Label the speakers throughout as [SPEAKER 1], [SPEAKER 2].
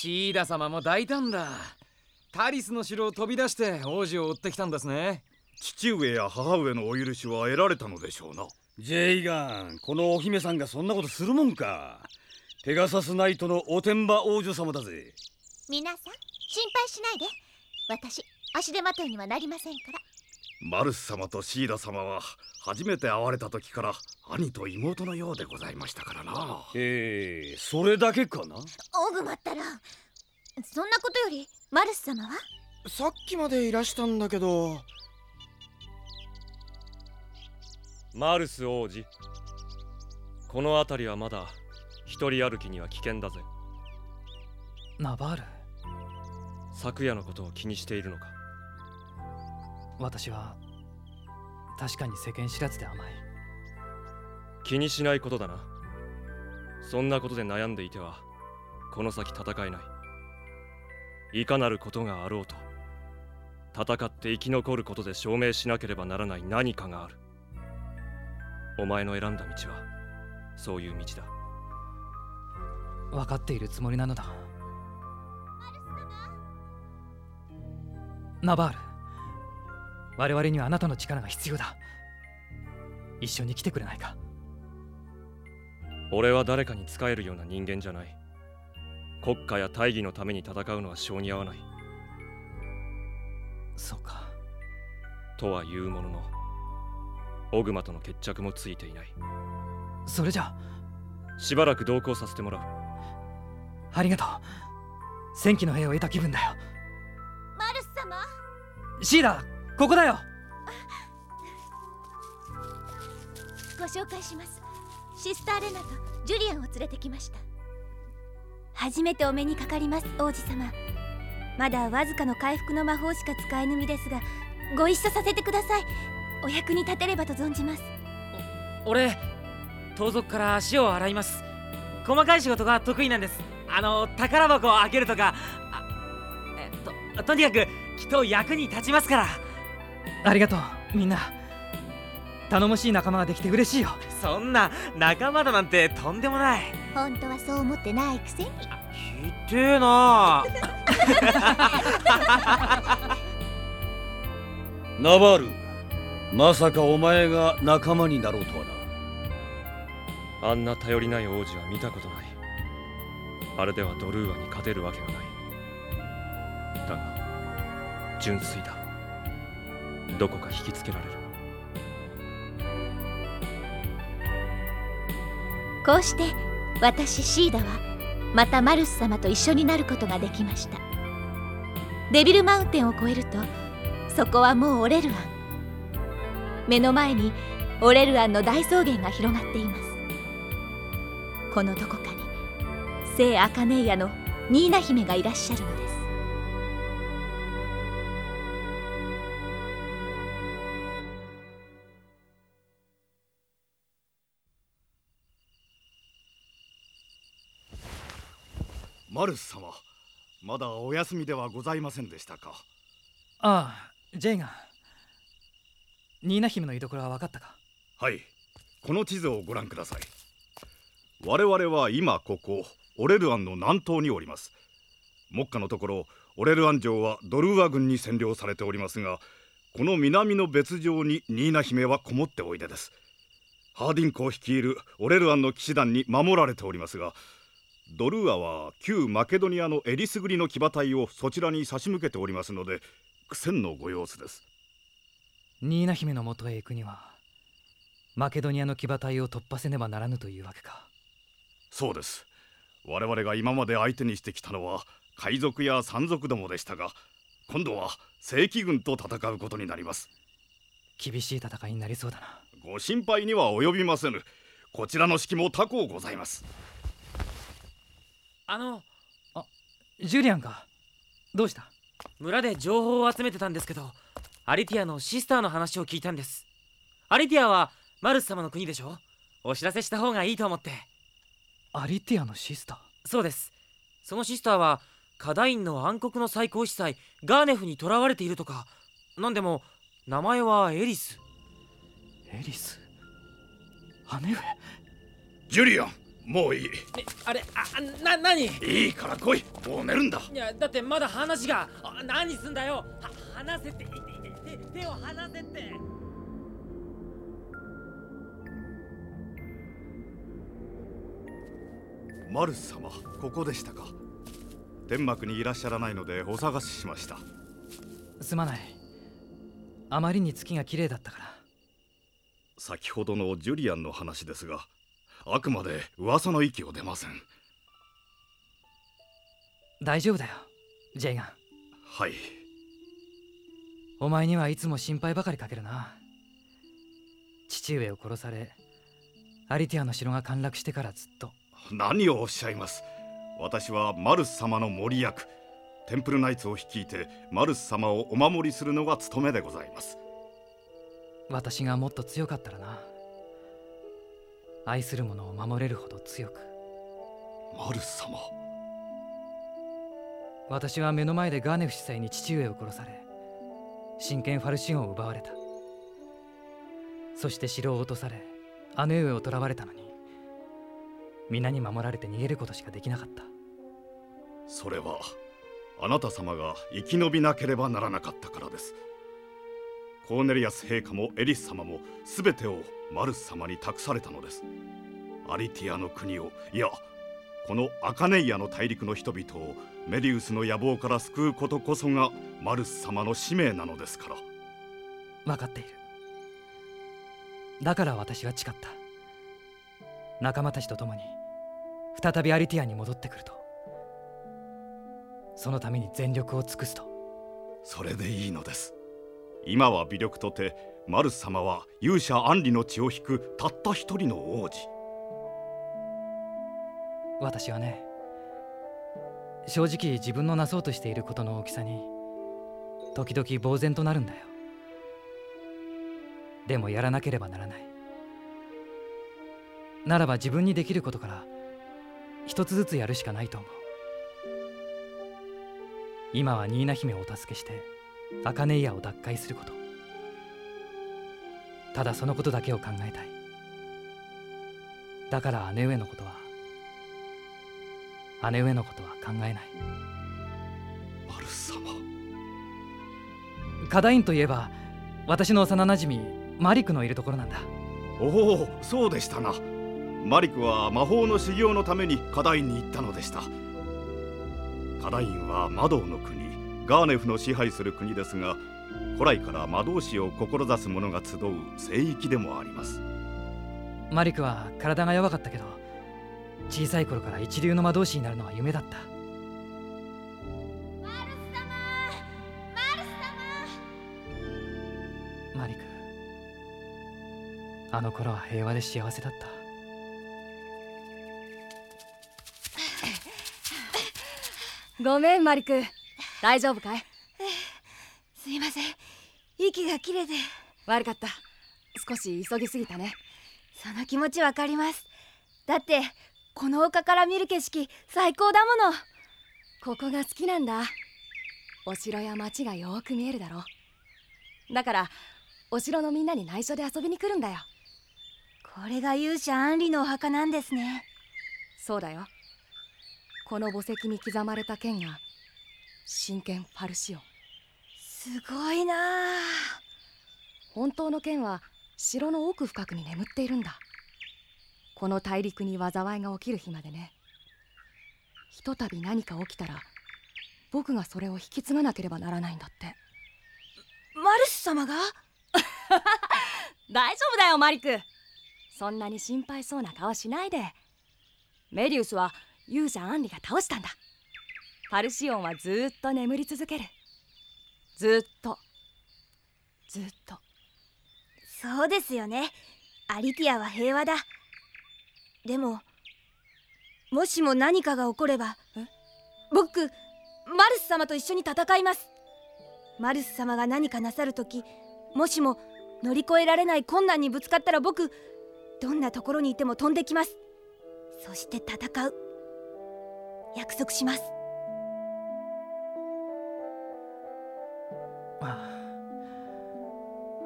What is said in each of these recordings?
[SPEAKER 1] シーダ様も大胆だ。タリスの城を飛び出して王子を追ってきたんですね。
[SPEAKER 2] 父上や母上のお許しは得られたのでしょうな。
[SPEAKER 3] ジェイガンこのお姫さんがそんなことするもんか。ペガサスナイトのおてんば王女様だぜ。
[SPEAKER 4] 皆さん心配しないで。私足手まといにはなりませんから
[SPEAKER 2] マルス様とシーダ様は初めて会われた時から兄と妹のようでございましたからな。
[SPEAKER 3] ええそれだけかな？
[SPEAKER 4] オグマったらそんなことよりマルス様は？
[SPEAKER 5] さっきまでいらしたんだけど。
[SPEAKER 6] マルス王子この辺りはまだ一人歩きには危険だぜ。
[SPEAKER 7] ナバール？
[SPEAKER 6] 昨夜のことを気にしているのか？
[SPEAKER 7] 私は確かに世間知らずで甘い。
[SPEAKER 6] 気にしないことだな。そんなことで悩んでいてはこの先戦えない。いかなることがあろうと戦って生き残ることで証明しなければならない何かがある。お前の選んだ道はそういう道だ。
[SPEAKER 7] 分かっているつもりなのだ。ナバール我々にはあなたの力が必要だ。一緒に来てくれないか。
[SPEAKER 6] 俺は誰かに仕えるような人間じゃない。国家や大義のために戦うのは性に合わない。
[SPEAKER 7] そうか。
[SPEAKER 6] とは言うもののオグマとの決着もついていない。
[SPEAKER 7] それじゃ。
[SPEAKER 6] しばらく同行させてもらう。
[SPEAKER 7] ありがとう。戦機の兵を得た気分だよ。
[SPEAKER 4] マルス様。
[SPEAKER 7] シーダここだよ。
[SPEAKER 4] ご紹介します。シスターレナとジュリアンを連れてきました。初めてお目にかかります王子様。まだわずかの回復の魔法しか使えぬ身ですがご一緒させてください。お役に立てればと存じます。
[SPEAKER 8] 俺盗賊から足を洗います。細かい仕事が得意なんです。あの宝箱を開けるとか。あえっととにかくきっと役に立ちますから
[SPEAKER 7] ありがとう。みんな頼もしい仲間ができて嬉しいよ。
[SPEAKER 8] そんな仲間だなんてとんでもない。
[SPEAKER 4] 本当はそう思ってないくせに。
[SPEAKER 8] ひてえな。
[SPEAKER 3] ナバールまさかお前が仲間になろうとは
[SPEAKER 6] な。あんな頼りない王子は見たことない。あれではドルーアに勝てるわけがない。だが純粋だどこか引きつけられる。
[SPEAKER 4] こうして私シーダはまたマルス様と一緒になることができました。デビルマウンテンを越えるとそこはもうオレルアン目の前にオレルアンの大草原が広がっています。このどこかに聖アカネイアのニーナ姫がいらっしゃるのです。
[SPEAKER 2] マルス様まだお休みではございませんでしたか？
[SPEAKER 7] ああジェイがニーナ姫の居所は分かったか？
[SPEAKER 2] はいこの地図をご覧ください。我々は今ここオレルアンの南東におります。目下のところオレルアン城はドルーア軍に占領されておりますがこの南の別城にニーナ姫はこもっておいでです。ハーディンコを率いるオレルアンの騎士団に守られておりますがドルーアは旧マケドニアのエリスグリの騎馬隊をそちらに差し向けておりますので苦戦のご様子です。
[SPEAKER 7] ニーナ姫のもとへ行くにはマケドニアの騎馬隊を突破せねばならぬというわけか。
[SPEAKER 2] そうです。我々が今まで相手にしてきたのは海賊や山賊どもでしたが今度は正規軍と戦うことになります。
[SPEAKER 7] 厳しい戦いになりそうだな。
[SPEAKER 2] ご心配には及びませぬ。こちらの指揮も他校ございます
[SPEAKER 8] あの
[SPEAKER 7] あジュリアンか。どうした？
[SPEAKER 8] 村で情報を集めてたんですけどアリティアのシスターの話を聞いたんです。アリティアはマルス様の国でしょ？お知らせした方がいいと思って。
[SPEAKER 7] アリティアのシスター？
[SPEAKER 8] そうです。そのシスターはカダインの暗黒の最高司祭ガーネフに囚われているとか。なんでも名前はエリス。
[SPEAKER 7] エリス？姉上？
[SPEAKER 2] ジュリアンもういい。
[SPEAKER 8] えあれああな何？い
[SPEAKER 2] いいから来い。もう寝るんだ。
[SPEAKER 8] やだってまだ話があ何すんだよ。は話せって。いていて手手を離せって。
[SPEAKER 2] マルス様ここでしたか？天幕にいらっしゃらないのでお探ししました。
[SPEAKER 7] すまない。あまりに月が綺麗だったから。
[SPEAKER 2] 先ほどのジュリアンの話ですがあくまで噂の域を出ません。
[SPEAKER 7] 大丈夫だよジェイガン。
[SPEAKER 2] はい。
[SPEAKER 7] お前にはいつも心配ばかりかけるな。父上を殺されアリティアの城が陥落してからずっと。
[SPEAKER 2] 何をおっしゃいます。私はマルス様の森役。テンプルナイツを率いてマルス様をお守りするのが務めでございます。
[SPEAKER 7] 私がもっと強かったらな愛する者を守れるほど強く。
[SPEAKER 2] マルス様。
[SPEAKER 7] 私は目の前でガーネフ司祭に父上を殺され真剣ファルシオンを奪われた。そして城を落とされ姉上を囚われたのに皆に守られて逃げることしかできなかった。
[SPEAKER 2] それはあなた様が生き延びなければならなかったからですコーネリアス陛下もエリス様も全てをマルス様に託されたのです。アリティアの国をいやこのアカネイアの大陸の人々をメリウスの野望から救うことこそがマルス様の使命なのですから。
[SPEAKER 7] 分かっている。だから私は誓った。仲間たちと共に再びアリティアに戻ってくると。そのために全力を尽くすと。
[SPEAKER 2] それでいいのです今は微力とてマル様は勇者アンリの血を引くたった一人の王子。
[SPEAKER 7] 私はね正直自分のなそうとしていることの大きさに時々呆然となるんだよ。でもやらなければならない。ならば自分にできることから一つずつやるしかないと思う。今はニーナ姫をお助けしてアカネイアを奪回すること。ただそのことだけを考えたい。だから姉上のことは姉上のことは考えない。
[SPEAKER 2] マルス様。
[SPEAKER 7] カダインといえば私の幼なじみマリクのいるところなんだ。
[SPEAKER 2] おおそうでしたな。マリクは魔法の修行のためにカダインに行ったのでした。カダインは魔導の国ガーネフの支配する国ですが古来から魔導士を志す者が集う聖域でもあります。
[SPEAKER 7] マリクは体が弱かったけど小さい頃から一流の魔導士になるのは夢だった。
[SPEAKER 4] マルス様マルス
[SPEAKER 7] マリクあの頃は平和で幸せだった。
[SPEAKER 9] ごめんマリク大丈夫かい？
[SPEAKER 10] すいません。息が切れて。
[SPEAKER 9] 悪かった。少し急ぎすぎたね。
[SPEAKER 10] その気持ちわかります。だってこの丘から見る景色最高だもの。
[SPEAKER 9] ここが好きなんだ。お城や町がよく見えるだろだからお城のみんなに内緒で遊びに来るんだよ。
[SPEAKER 10] これが勇者アンリのお墓なんですね。
[SPEAKER 9] そうだよ。この墓石に刻まれた剣が真剣ファルシオン。
[SPEAKER 10] すごいな
[SPEAKER 9] 本当の剣は城の奥深くに眠っているんだ。この大陸に災いが起きる日までね。ひとたび何か起きたら僕がそれを引き継がなければならないんだって。
[SPEAKER 10] マルス様が？
[SPEAKER 9] 大丈夫だよマリク。そんなに心配そうな顔しないで。メリウスは勇者アンリが倒したんだパルシオンはずっと眠り続ける。ずっと。ずっと。
[SPEAKER 10] そうですよね。アリティアは平和だ。でももしも何かが起これば僕マルス様と一緒に戦います。マルス様が何かなさる時もしも乗り越えられない困難にぶつかったら僕どんなところにいても飛んできます。そして戦う。約束します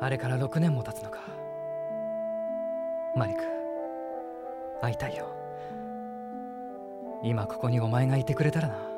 [SPEAKER 7] あれから6年も経つのか。マリク会いたいよ。今ここにお前がいてくれたらな。